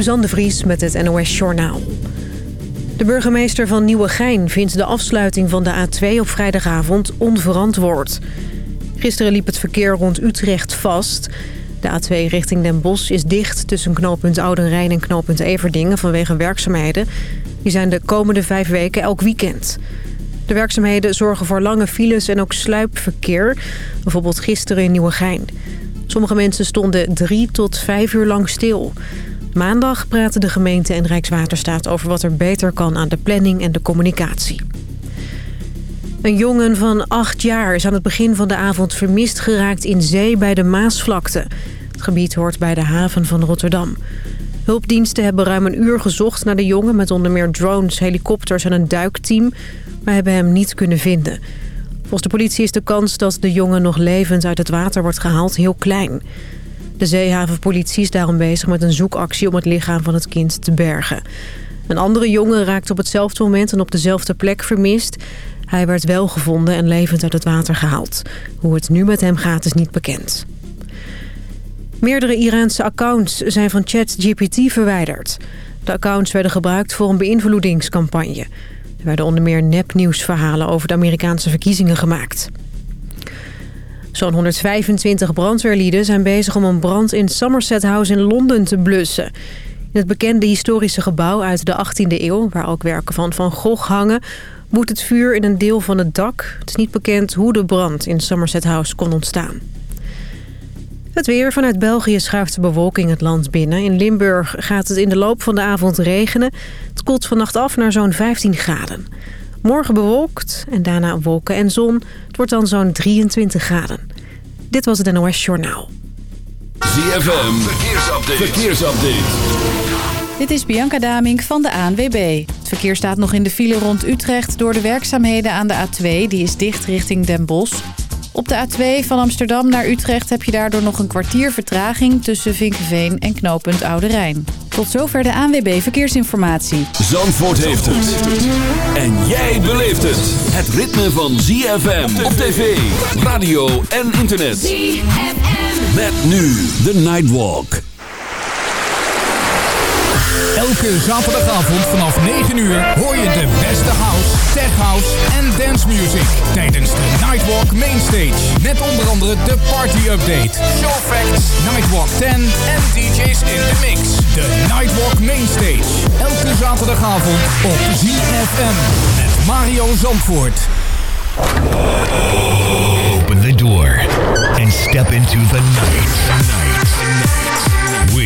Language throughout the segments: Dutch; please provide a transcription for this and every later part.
Suzanne de Vries met het NOS Journaal. De burgemeester van Nieuwegein vindt de afsluiting van de A2 op vrijdagavond onverantwoord. Gisteren liep het verkeer rond Utrecht vast. De A2 richting Den Bosch is dicht tussen knooppunt Oudenrijn en knooppunt Everdingen vanwege werkzaamheden. Die zijn de komende vijf weken elk weekend. De werkzaamheden zorgen voor lange files en ook sluipverkeer. Bijvoorbeeld gisteren in Nieuwegein. Sommige mensen stonden drie tot vijf uur lang stil. Maandag praten de gemeente en Rijkswaterstaat over wat er beter kan aan de planning en de communicatie. Een jongen van acht jaar is aan het begin van de avond vermist geraakt in zee bij de Maasvlakte. Het gebied hoort bij de haven van Rotterdam. Hulpdiensten hebben ruim een uur gezocht naar de jongen... met onder meer drones, helikopters en een duikteam... maar hebben hem niet kunnen vinden. Volgens de politie is de kans dat de jongen nog levend uit het water wordt gehaald heel klein. De zeehavenpolitie is daarom bezig met een zoekactie om het lichaam van het kind te bergen. Een andere jongen raakte op hetzelfde moment en op dezelfde plek vermist. Hij werd wel gevonden en levend uit het water gehaald. Hoe het nu met hem gaat is niet bekend. Meerdere Iraanse accounts zijn van ChatGPT verwijderd. De accounts werden gebruikt voor een beïnvloedingscampagne. Er werden onder meer nepnieuwsverhalen over de Amerikaanse verkiezingen gemaakt. Zo'n 125 brandweerlieden zijn bezig om een brand in Somerset House in Londen te blussen. In het bekende historische gebouw uit de 18e eeuw, waar ook werken van Van Gogh hangen, woedt het vuur in een deel van het dak. Het is niet bekend hoe de brand in Somerset House kon ontstaan. Het weer vanuit België schuift de bewolking het land binnen. In Limburg gaat het in de loop van de avond regenen. Het koelt vannacht af naar zo'n 15 graden. Morgen bewolkt en daarna wolken en zon. Het wordt dan zo'n 23 graden. Dit was het NOS Journaal. ZFM, verkeersupdate. verkeersupdate. Dit is Bianca Damink van de ANWB. Het verkeer staat nog in de file rond Utrecht door de werkzaamheden aan de A2. Die is dicht richting Den Bosch. Op de A2 van Amsterdam naar Utrecht heb je daardoor nog een kwartier vertraging... tussen Vinkenveen en knooppunt Oude Rijn. Tot zover de ANWB Verkeersinformatie. Zandvoort heeft het. En jij beleeft het. Het ritme van ZFM op tv, radio en internet. ZFM. Met nu de Nightwalk. Elke zaterdagavond vanaf 9 uur hoor je de beste house, tech house en dance music tijdens de Nightwalk Mainstage. Met onder andere de party update, show facts, Nightwalk 10 en DJ's in the mix. De Nightwalk Mainstage. Elke zaterdagavond op ZFM met Mario Zandvoort. Open the door and step into the night. night.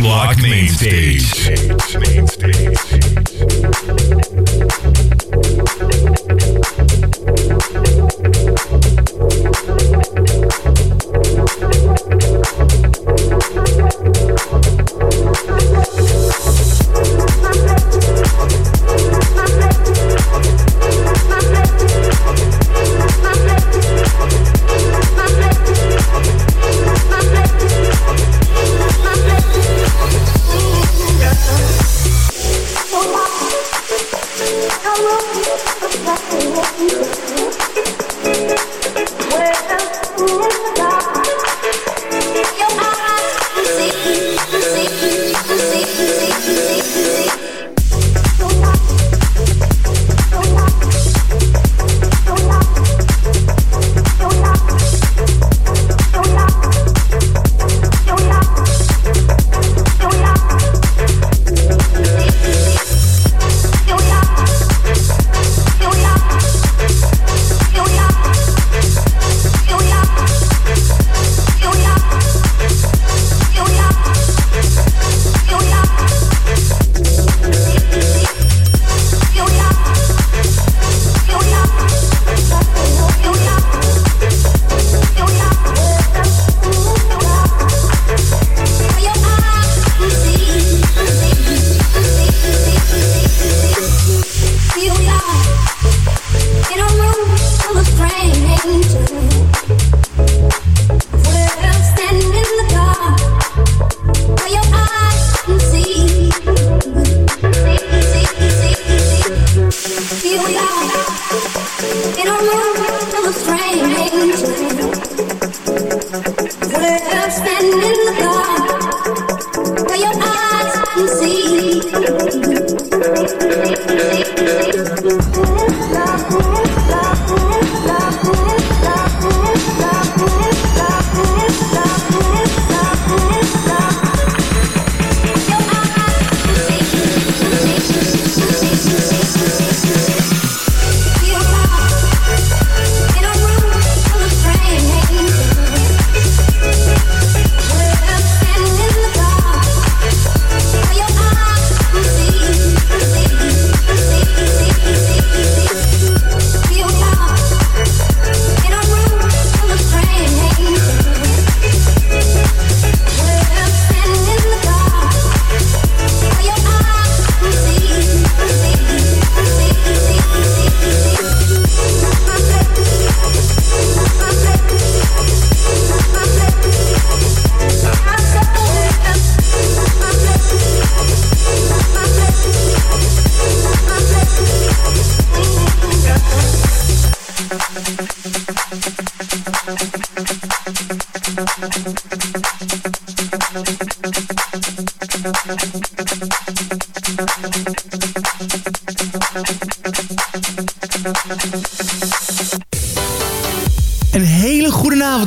Time Main Stage. Main Stage.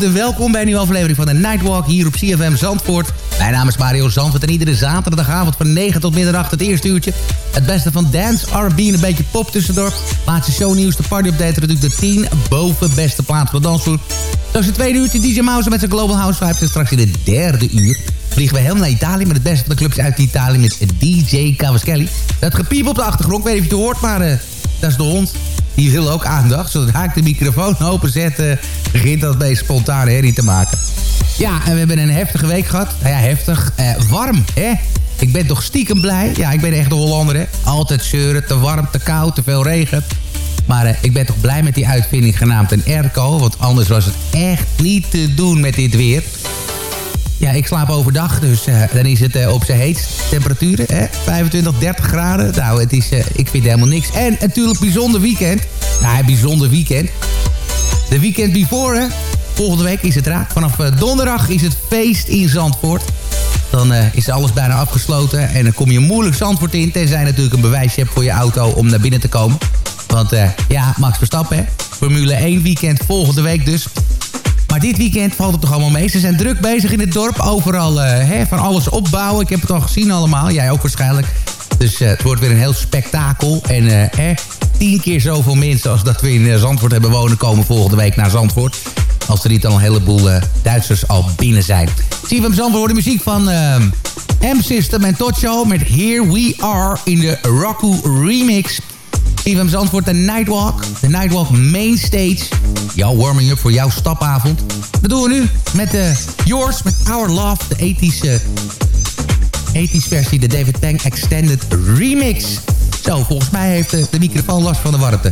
Welkom bij een nieuwe aflevering van de Nightwalk hier op CFM Zandvoort. Mijn naam is Mario Zandvoort en iedere zaterdagavond van 9 tot middernacht het eerste uurtje. Het beste van dance, R&B en een beetje pop tussendoor. Laatste shownieuws, de party-update, natuurlijk de 10 boven beste plaats voor dansvloer. Dat is het tweede uurtje, DJ Mouse met zijn Global House Vibes. En straks in het derde uur vliegen we helemaal naar Italië... met het beste van de clubs uit Italië met DJ Cavaschelli. Dat gepiep op de achtergrond, weet niet of je het hoort, maar uh, dat is de hond die wil ook aandacht. Zodra ik de microfoon openzet, uh, begint dat bij spontane herrie te maken. Ja, en we hebben een heftige week gehad. Nou ja, heftig. Uh, warm, hè? Ik ben toch stiekem blij. Ja, ik ben echt een Hollander, hè? Altijd zeuren, te warm, te koud, te veel regen. Maar uh, ik ben toch blij met die uitvinding genaamd een airco. Want anders was het echt niet te doen met dit weer. Ja, ik slaap overdag, dus uh, dan is het uh, op zijn heetst temperaturen. Hè? 25, 30 graden. Nou, het is, uh, ik vind helemaal niks. En natuurlijk bijzonder weekend. Nou, bijzonder weekend. De weekend before, hè? Volgende week is het raak. Vanaf donderdag is het feest in Zandvoort. Dan is alles bijna afgesloten. En dan kom je moeilijk Zandvoort in. Tenzij je natuurlijk een bewijsje hebt voor je auto om naar binnen te komen. Want ja, Max Verstappen? Formule 1 weekend volgende week dus. Maar dit weekend valt het toch allemaal mee. Ze zijn druk bezig in het dorp. Overal hè, van alles opbouwen. Ik heb het al gezien allemaal. Jij ook waarschijnlijk. Dus het wordt weer een heel spektakel. En hè, tien keer zoveel mensen als dat we in Zandvoort hebben wonen... komen volgende week naar Zandvoort. Als er niet al een heleboel Duitsers al binnen zijn. Zie je van Zandvoort de muziek van... M-System en Tocho met Here We Are in de Roku Remix. CFM Zandvoort, de Nightwalk. De Nightwalk Mainstage. Jouw warming-up voor jouw stapavond. Dat doen we nu met de Yours, met Our Love. De ethische, versie, de David Tang Extended Remix. Zo, volgens mij heeft de, de microfoon last van de warmte.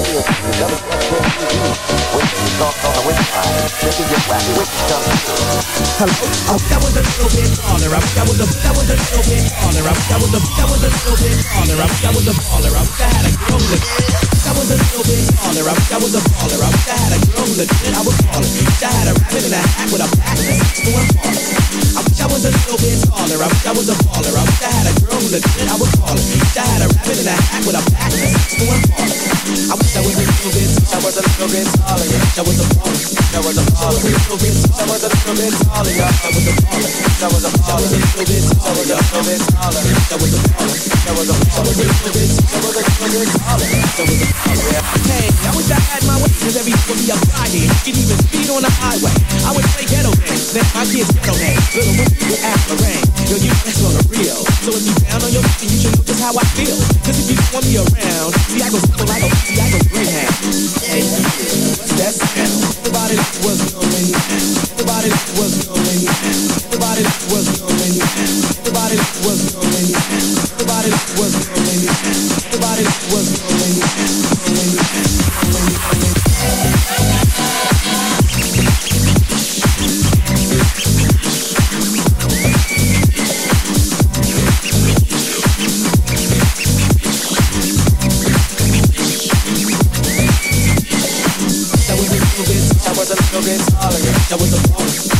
material. You gotta was a little bit I wish I was a, I was a little bit I wish I was a, I was a little bit I wish I was a taller. I wish I had a girl wish I was a little bit I wish I was a taller. I wish I had a girl looking. I was falling. That had a rabbit in a hat with a backpack. So I'm falling. I wish I was a little bit taller. I wish I was a baller. I wish I had a girl looking. I was falling. Had a rabbit in a hat with a backpack. So I'm. I was a Hey, I my every you can even speed on the highway. I would play ghetto my kids ghetto. Little with Afro yo, you the real. So if you down on your feet, you know just how I feel. Cause if you want me around, see I go like a, see I from rehab. Hey, the body was going, the body was going, the body was going, the body was going, the body was going, the body that was going, going, going, going. don't get smaller. That was the bonus.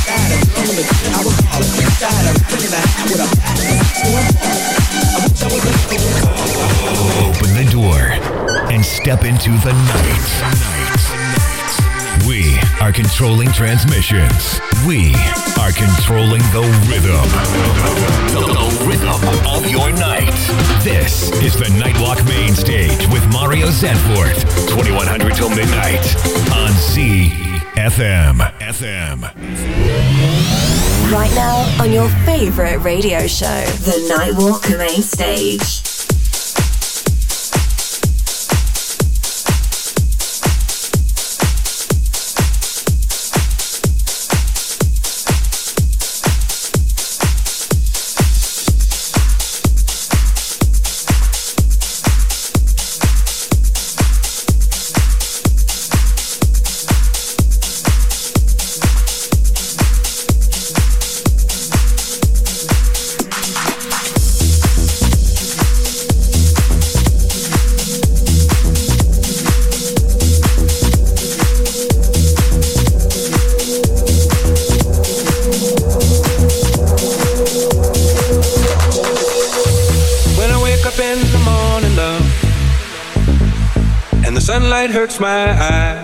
and step into the night. We are controlling transmissions. We are controlling the rhythm. The rhythm of your night. This is the Nightwalk Main Stage with Mario Zanforth. 2100 till midnight on Z FM. FM. Right now on your favorite radio show, The Nightwalk Main Stage. Hurts my eye.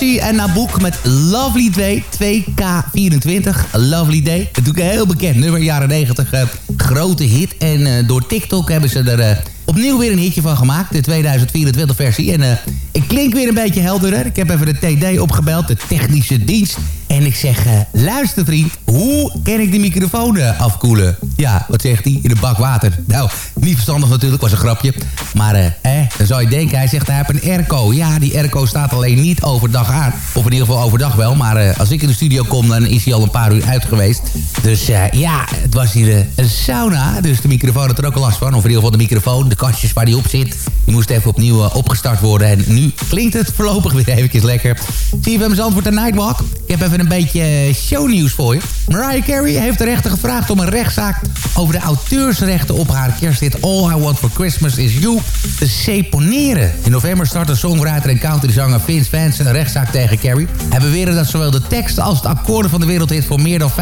En Naboek met Lovely Day 2K24. Lovely Day. Natuurlijk een heel bekend nummer, jaren 90. eh, grote hit. En eh, door TikTok hebben ze er eh, opnieuw weer een hitje van gemaakt. De 2024 versie. En ik klink weer een beetje helderder. Ik heb even de TD opgebeld, de technische dienst. En ik zeg, luister vriend, hoe kan ik de microfoon afkoelen? Ja, wat zegt hij? In een bak water. Nou, niet verstandig natuurlijk, was een grapje. Maar dan zou je denken, hij zegt hij heeft een airco. Ja, die airco staat alleen niet overdag aan. Of in ieder geval overdag wel. Maar eh, als ik in de studio kom, dan is hij al een paar uur uit geweest. Dus eh, ja, het was hier eh, een sauna. Dus de microfoon had er ook last van. Of in ieder geval de microfoon, de kastjes waar die op zit. Die moest even opnieuw opgestart worden. En nu klinkt het voorlopig weer eventjes lekker. Zie je bij mijn antwoord de Nightwalk. Ik heb even een beetje shownieuws voor je. Mariah Carey heeft de rechter gevraagd om een rechtszaak over de auteursrechten op haar kersthit All I Want For Christmas Is You te In november startte songwriter en countryzanger Vince Vance een rechtszaak tegen Carey. Hij beweerde dat zowel de teksten als de akkoorden van de wereldhit voor meer dan 50%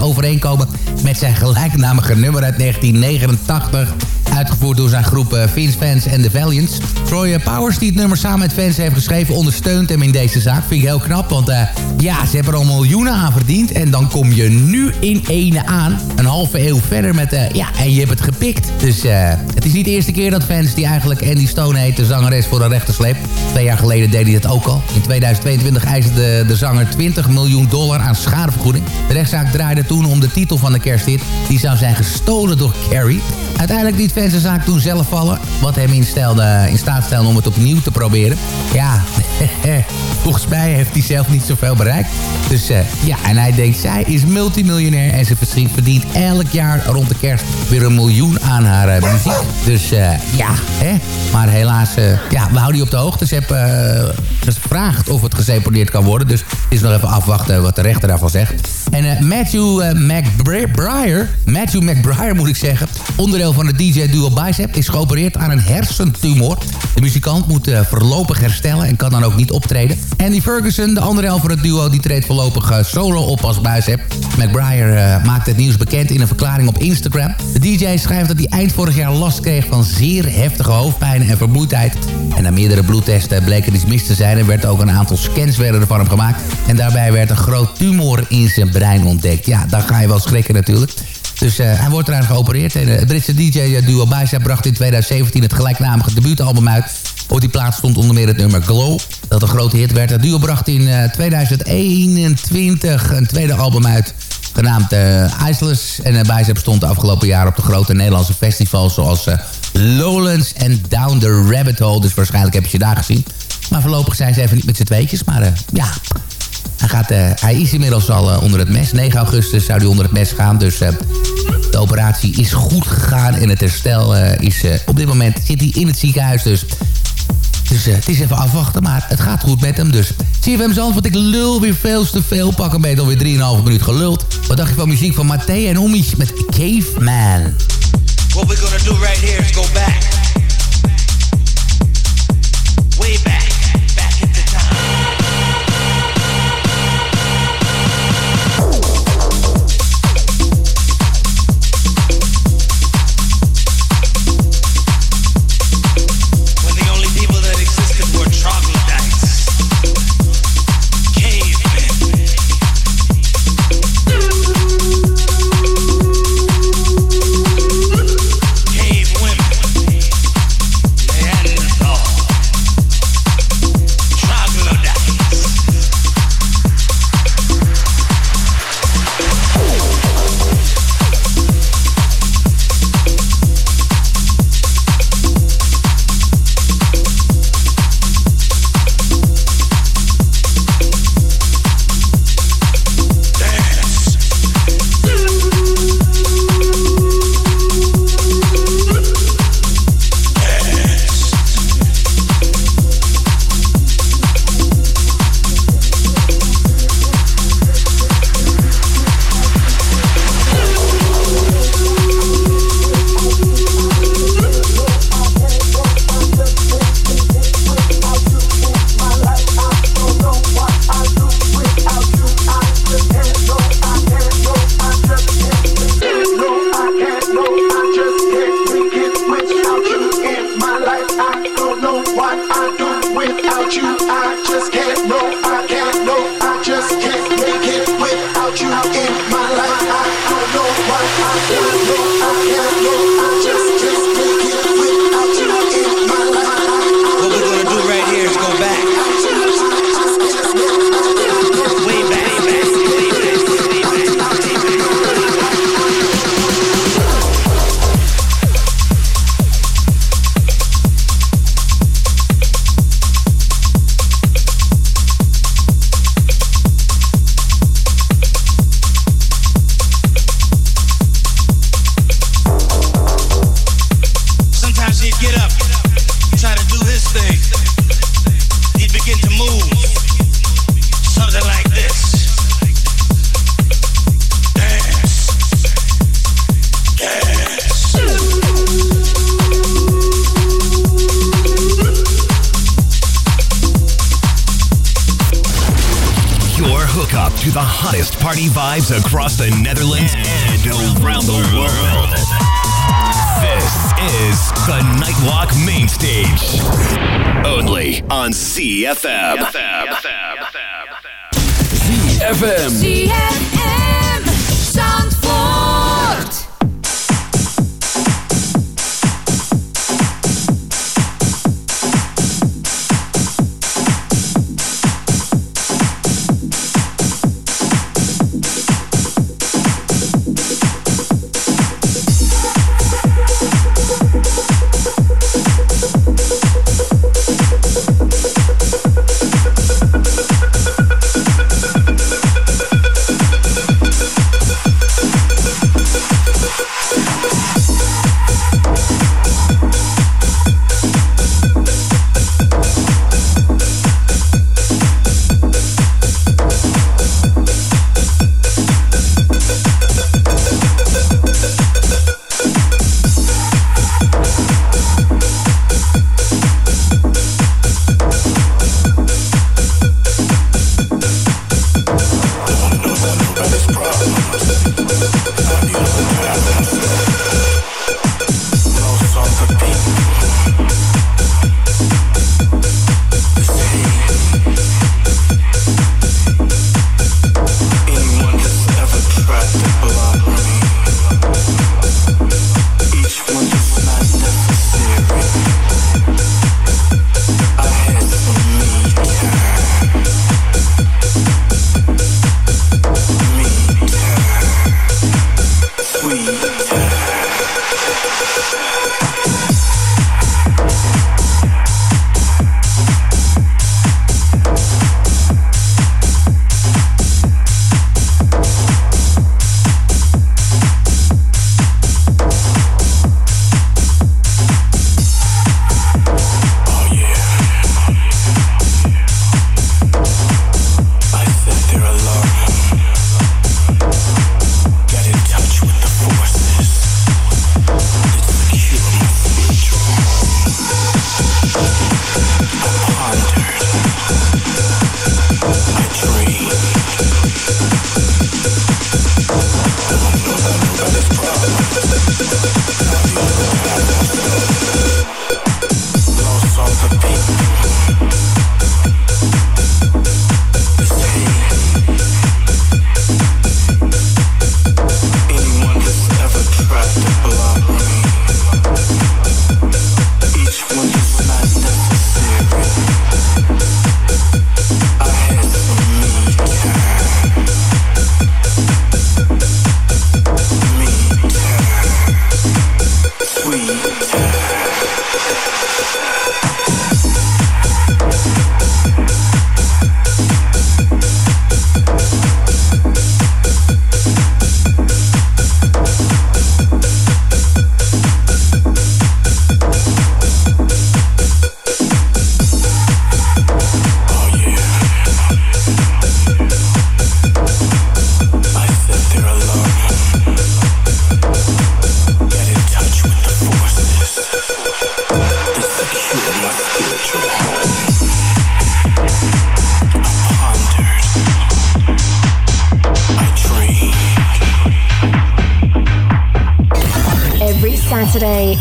overeenkomen met zijn gelijknamige nummer uit 1989 uitgevoerd door zijn groep eh, Vince Vance en The Valiants. Troy eh, Powers, die het nummer samen met Vance heeft geschreven, ondersteunt hem in deze zaak. Vind ik heel knap, want uh, ja, ze hebben er al miljoenen aan verdiend. En dan kom je nu in ene aan, een halve eeuw verder met, uh, ja, en je hebt het gepikt. Dus het is niet de eerste keer dat Vance, die eigenlijk Andy Stone heet, de zangeres voor de rechter sleept. Twee jaar geleden deed hij dat ook al. In 2022 eiste de, de zanger 20 miljoen dollar aan schadevergoeding. De rechtszaak draaide toen om de titel van de kersthit. Die zou zijn gestolen door Carrie. Uiteindelijk liet Vance de zaak toen zelf vallen. Wat hem in, stelde, in staat stelde om het opnieuw te proberen. Ja, volgens mij heeft hij zelf niet zoveel bereikt. Dus uh, ja, en hij denkt, zij is multimiljonair. En ze verdient elk jaar rond de kerst weer een miljoen aan haar eh, muziek. Dus eh, ja, hè. Maar helaas, eh, ja, we houden die op de hoogte. Ze hebben gevraagd of het geseponeerd kan worden. Dus het is nog even afwachten wat de rechter daarvan zegt. En Matthew McBriar, Matthew McBriar moet ik zeggen... onderdeel van het DJ-duo Bicep... is geopereerd aan een hersentumor. De muzikant moet voorlopig herstellen en kan dan ook niet optreden. Andy Ferguson, de andere helft van het duo... die treedt voorlopig solo op als Bicep. McBriar maakte het nieuws bekend in een verklaring op Instagram. De DJ schrijft dat hij eind vorig jaar last kreeg van zeer heftige hoofdpijn en vermoeidheid. En na meerdere bloedtesten bleek er iets mis te zijn... en werd ook een aantal scans werden er van hem gemaakt. En daarbij werd een groot tumor in zijn brein ontdekt. Ja, dan ga je wel schrikken natuurlijk. Dus eh, hij wordt eraan geopereerd. En eh, het Britse DJ-duo Bicep bracht in 2017 het gelijknamige debuutalbum uit. Op die plaats stond onder meer het nummer Glow, dat een grote hit werd. Het duo bracht in eh, 2021 een tweede album uit, genaamd uh. En uh, Bicep stond de afgelopen jaren op de grote Nederlandse festivals... zoals eh, Lowlands en Down the Rabbit Hole. Dus waarschijnlijk heb je ze daar gezien. Maar voorlopig zijn ze even niet met z'n tweetjes. Maar eh, ja, hij, gaat, eh, hij is inmiddels al eh, onder het mes. 9 augustus zou hij onder het mes gaan. Dus eh, de operatie is goed gegaan. En het herstel eh, is... eh, op dit moment zit hij in het ziekenhuis. Dus, dus eh, het is even afwachten. Maar het gaat goed met hem. Dus CFM Zand, want ik lul weer veel te veel. Pak een beetje alweer 3,5 minuut geluld. Wat dacht je van muziek van Matthé en Omies met Caveman? What we're gonna do right here is go back.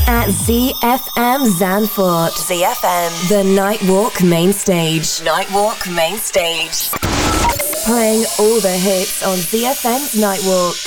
At ZFM Zanfort. ZFM. The Nightwalk Main Stage. Nightwalk Main Stage. Playing all the hits on ZFM's Nightwalk.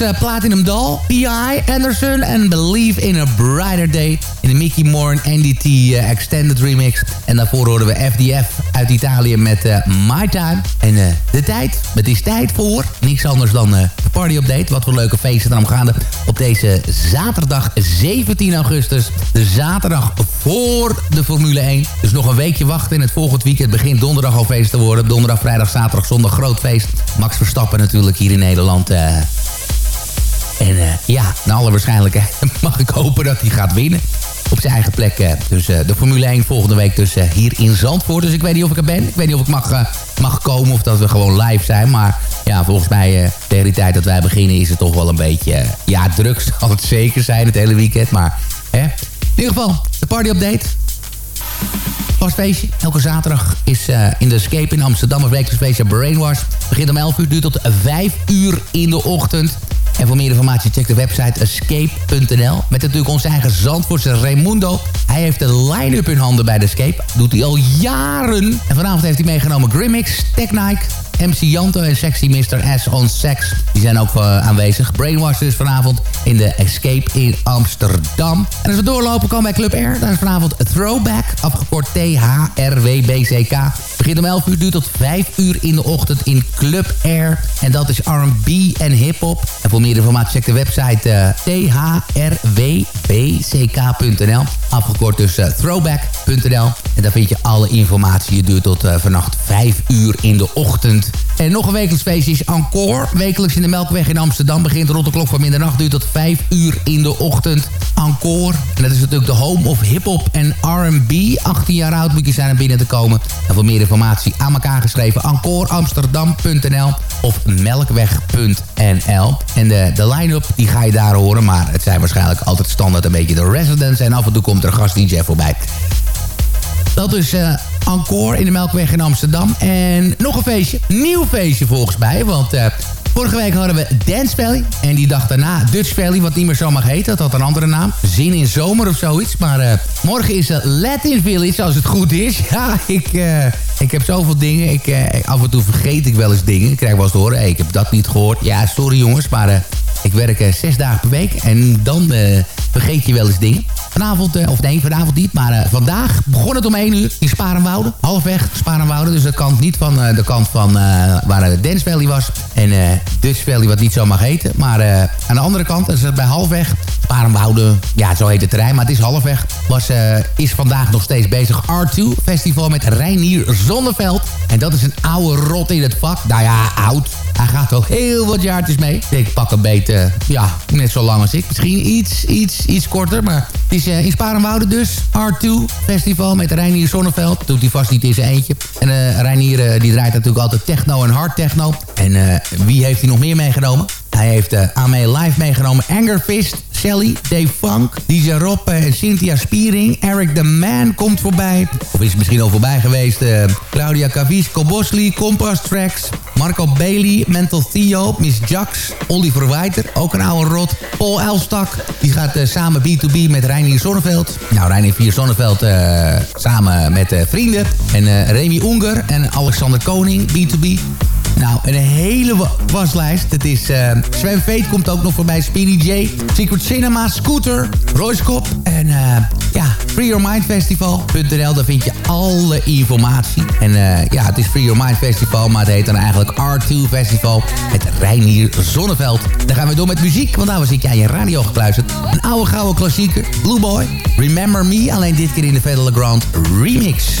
Uh, Platinum Doll, P.I. Anderson en Believe in a Brighter Day. In de Mickey Moore NDT uh, Extended Remix. En daarvoor hoorden we FDF uit Italië met uh, My Time. En de tijd, het is tijd voor niks anders dan de party update. Wat voor leuke feesten dan gaande op deze zaterdag 17 augustus. De zaterdag voor de Formule 1. Dus nog een weekje wachten en het volgend weekend begint donderdag al feest te worden. Donderdag, vrijdag, zaterdag, zondag groot feest. Max Verstappen natuurlijk hier in Nederland en uh, ja, naar alle waarschijnlijkheid mag ik hopen dat hij gaat winnen. Op zijn eigen plek. Uh, dus uh, de Formule 1 volgende week dus hier in Zandvoort. Dus ik weet niet of ik er ben. Ik weet niet of ik mag, mag komen of dat we gewoon live zijn. Maar ja, volgens mij tegen die tijd dat wij beginnen is het toch wel een beetje... ja, druk zal het zeker zijn het hele weekend. Maar hè. in ieder geval, de party update. Feestje. Elke zaterdag is in de Escape in Amsterdam een wekelijks feestje Brainwash. Begint om 11 uur, duurt tot 5 uur in de ochtend. En voor meer informatie check de website escape.nl. Met natuurlijk onze eigen Zandvoortse Raimundo. Hij heeft de line-up in handen bij de Escape. Doet hij al jaren. En vanavond heeft hij meegenomen Grimmix, Technike, MC Janto en Sexy Mr. S on Sex. Die zijn ook uh, aanwezig. Brainwash dus vanavond in de Escape in Amsterdam. En als we doorlopen komen bij Club R. Daar is vanavond Throwback, afgekort T-H-R-W-B-C-K. Begint om 11 uur, duurt tot 5 uur in de ochtend in Club R. En dat is R&B en hip-hop. En voor meer informatie check de website uh, thrwbck.nl. Afgekort dus uh, throwback.nl. En daar vind je alle informatie. Het duurt tot uh, vannacht 5 uur in de ochtend. En nog een wekelijks feestje is Encore. Wekelijks in de Melkweg in Amsterdam. Begint rond de klok van middernacht. Duurt tot 5 uur in de ochtend. Encore. En dat is natuurlijk de home of hip-hop en R&B. 18 jaar oud moet je zijn om binnen te komen. En voor meer informatie aan elkaar geschreven. Encoreamsterdam.nl of melkweg.nl. En de, de line-up die ga je daar horen. Maar het zijn waarschijnlijk altijd standaard een beetje de residents. En af en toe komt er een gast-dj voorbij. Dat is uh, Encore in de Melkweg in Amsterdam. En nog een feestje. Nieuw feestje volgens mij. Want uh, vorige week hadden we Dance Valley. En die dag daarna Dutch Valley, wat niet meer zo mag heten. Dat had een andere naam. Zin in zomer of zoiets. Maar uh, morgen is het Latin Village, als het goed is. Ja, ik, ik heb zoveel dingen. Ik, af en toe vergeet ik wel eens dingen. Ik krijg wel eens te horen, ik heb dat niet gehoord. Ja, sorry jongens, maar... Ik werk zes dagen per week en dan uh, vergeet je wel eens dingen. Vanavond, uh, of nee, vanavond niet, maar uh, vandaag begon het om 1 uur in Sparenwouden. Halfweg Sparenwouden, dus dat kant niet van de kant van waar de Dance Valley was. En Dutch Valley, wat niet zo mag heten. Maar aan de andere kant, is bij halfweg Sparenwouden, ja, zo heet het terrein, maar het is halfweg. Was, is vandaag nog steeds bezig R2 Festival met Reinier Zonneveld. En dat is een oude rot in het vak. Nou ja, oud. Hij gaat al heel wat jaartjes mee. Ik pak een beetje, ja, net zo lang als ik. Misschien iets, iets, iets korter, maar het is uh, in Sparenwouden dus. R2 Festival met Reinier Zonneveld. Doet hij vast niet in zijn eentje. En uh, Reinier uh, die draait natuurlijk altijd techno en hard techno. En wie heeft hij nog meer meegenomen? Hij heeft uh, aan mij live meegenomen Angerfist, Shelly, Dave Funk, DJ Rob en Cynthia Spiering. Eric the Man komt voorbij. Of is misschien al voorbij geweest. Uh, Claudia Cavis, Kobosli, Compass Tracks, Marco Bailey, Mental Theo, Miss Jax, Oliver Weiter, ook een oude rot. Paul Elstak, die gaat samen B2B met Reinier Zonneveld. Nou, Reinier 4 Zonneveld samen met vrienden. En Remy Unger en Alexander Koning, B2B. Nou, een hele waslijst. Het is uh, Sven komt ook nog voorbij. Speedy J, Secret Cinema, Scooter, Royce Cop en uh, ja, Free Your Mind Festival.nl. Daar vind je alle informatie. En uh, ja, het is Free Your Mind Festival, maar het heet dan eigenlijk R2 Festival. Het Reinier Zonneveld. Dan gaan we door met muziek, want daar zit je aan je radio gekluisterd. Een oude gouden klassieker, Blue Boy, Remember Me. Alleen dit keer in de Federal Grand Remix.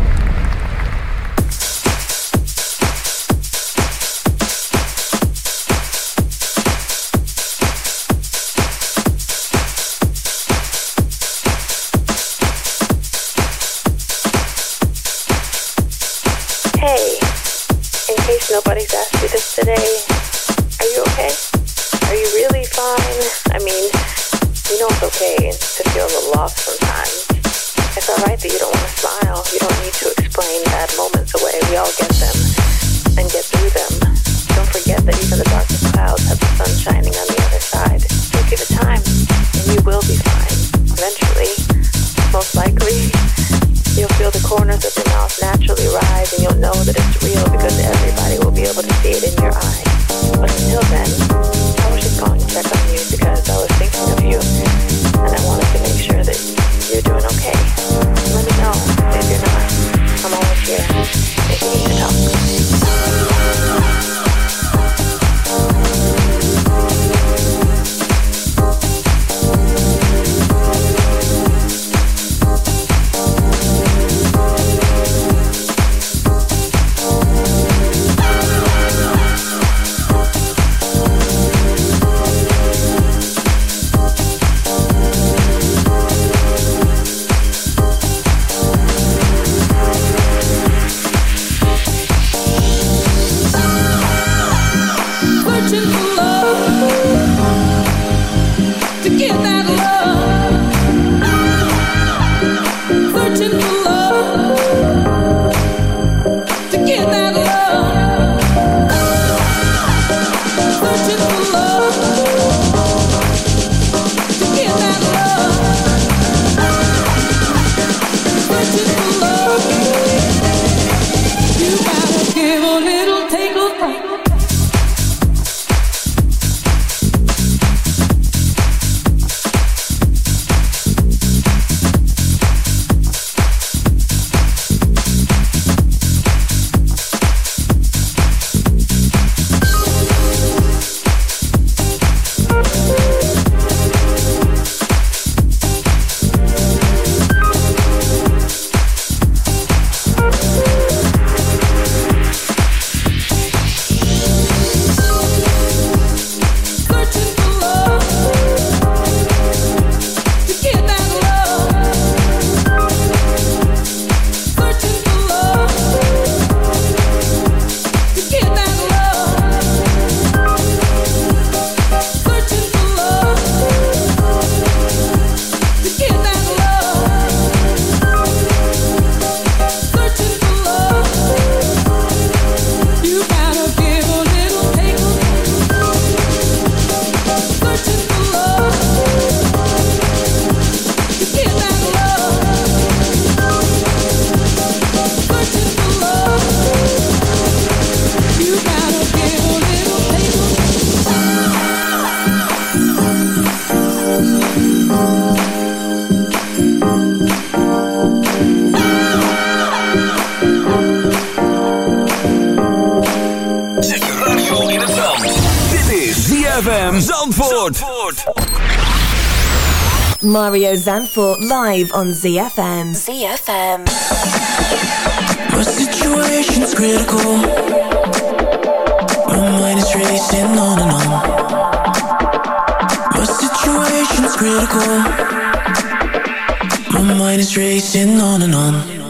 Mario Zanfor live on ZFM. ZFM. My situation's critical. My mind is racing on and on. My situation's critical. My mind is racing on and on.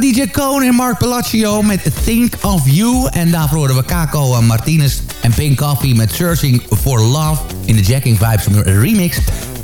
DJ Cone en Mark Palacio met Think of You. En daarvoor hoorden we Kako Martinez en Pink Coffee met Searching for Love in de Jacking Vibes remix.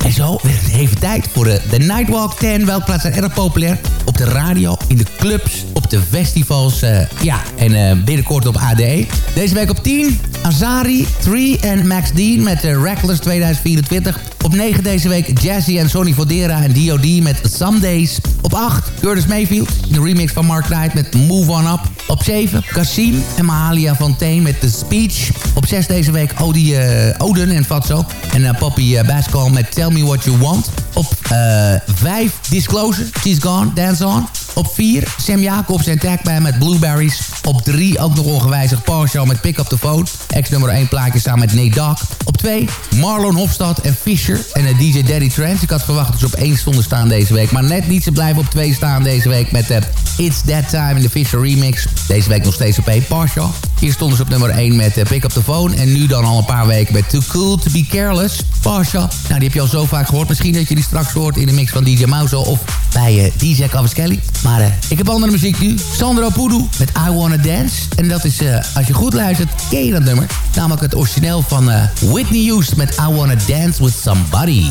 En zo het even tijd voor de, de Nightwalk 10. Welke plaatsen zijn erg populair? Op de radio, in de clubs, op de festivals. eh, ja, en eh, binnenkort op ADE. Deze week op 10, Azari, 3 en Max Dean met de Reckless 2024. Op 9 deze week Jazzy en Sonny Fodera en D.O.D. met Some Days. Op 8 Curtis Mayfield, de remix van Mark Knight met Move On Up. Op 7 Kasim en Mahalia Fontaine met The Speech. Op 6 deze week Odi, eh, Oden en Fatso. En uh, Poppy uh, met Tell Me What You Want. Op 5 Disclosure, She's Gone, Dance On. Op 4 Sam Jacobs en Tagman met Blueberries. Op 3 ook nog ongewijzigd Parshaw met Pick Up The Phone. Ex-nummer 1 plaatje samen met Nate Dogg. Op 2 Marlon Hofstad en Fisher en DJ Daddy Trance. Ik had verwacht dat ze op 1 stonden staan deze week. Maar net niet, ze blijven op 2 staan deze week met uh, It's That Time in de Fisher remix. Deze week nog steeds op 1 Parshaw. Hier stonden ze op nummer 1 met uh, Pick Up The Phone. En nu dan al een paar weken met Too Cool To Be Careless. Parshaw. Nou, die heb je al zo vaak gehoord. Misschien dat je die straks hoort in de mix van DJ Mauzo of bij uh, DJ Cavaschelli. Maar ik heb andere muziek nu. Sandro Poedoe met I Wanna Dance. En dat is, als je goed luistert, ken je dat nummer. Namelijk het origineel van uh, Whitney Houston met I Wanna Dance With Somebody.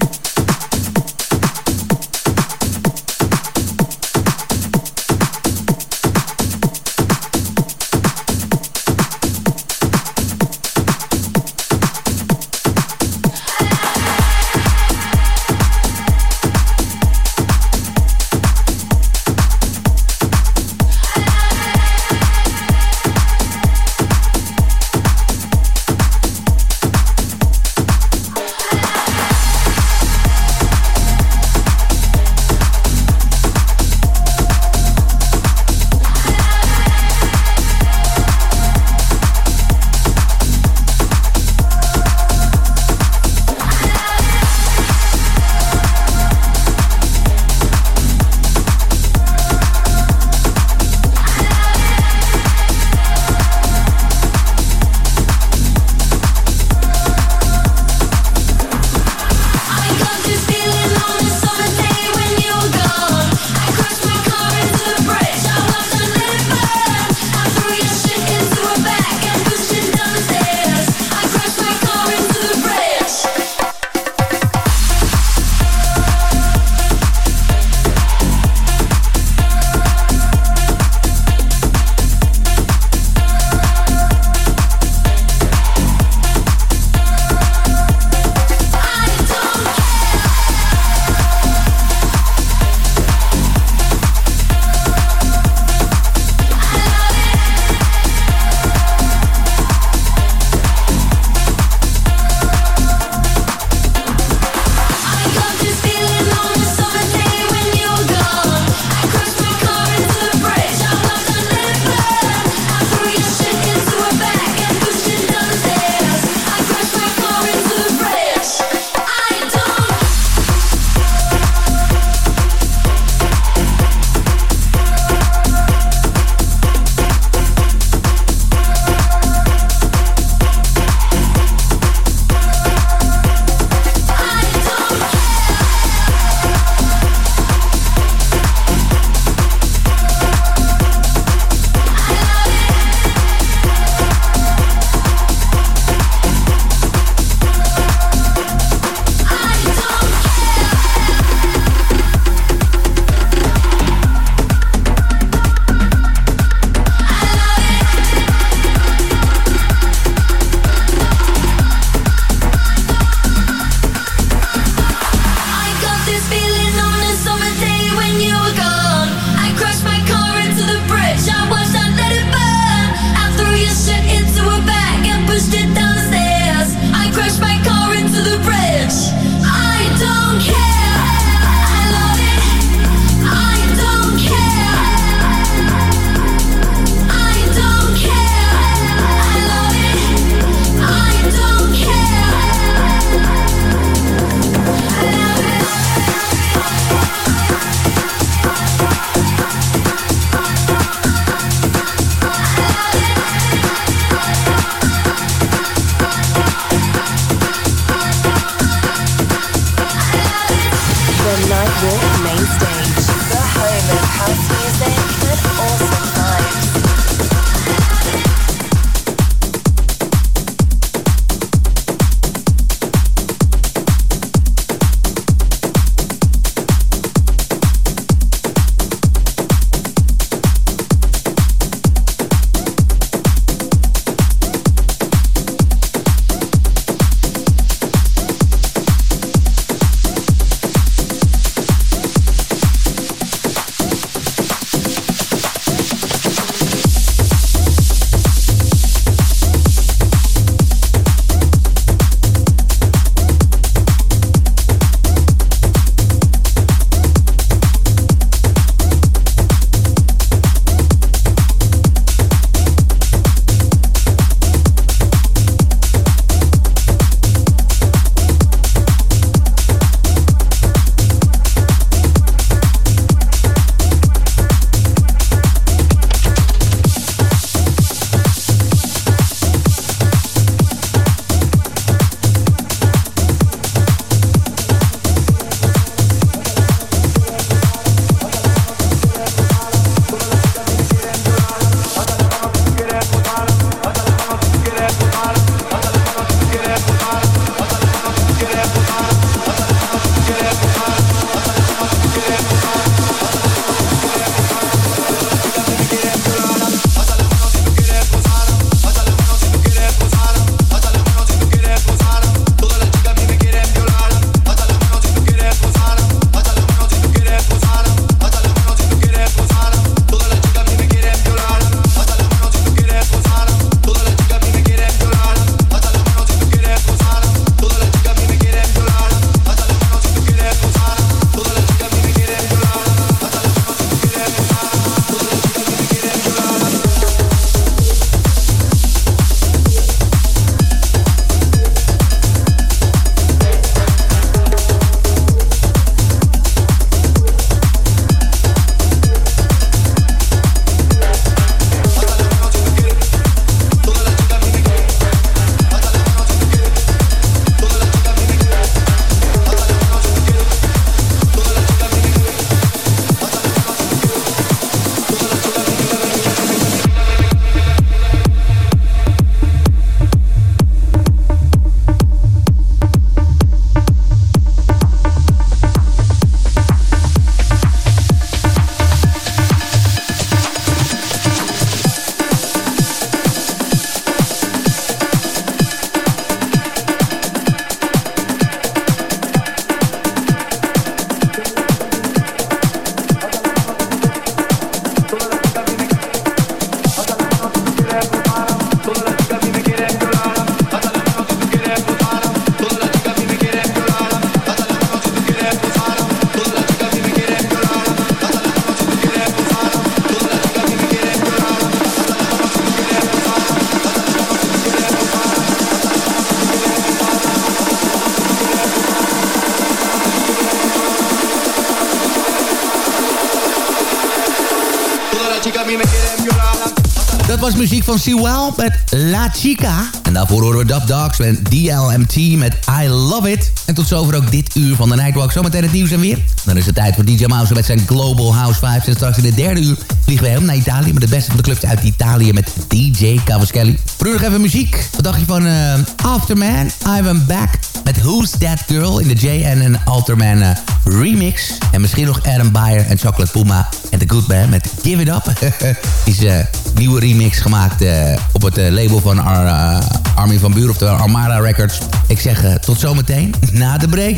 Muziek van Sewell met La Chica. En daarvoor horen we Dub Dogs met DLMT met I Love It. En tot zover ook dit uur van de Nightwalk. Zometeen het nieuws en weer. Dan is het tijd voor DJ Mouse met zijn Global House Vibes. En straks in het derde uur vliegen we helemaal naar Italië... met de beste van de clubs uit Italië met DJ Cavaschelli. Voor nog even muziek. Wat dacht je van uh, Afterman, Ivan Back... met Who's That Girl in de JN Alterman uh, remix. En misschien nog Adam Beyer en Chocolate Puma en The Good Man met Give It Up. is een uh, nieuwe remix gemaakt uh, op het label van Ar, uh, Armin van Buren, oftewel Armada Records. Ik zeg tot zometeen na de break.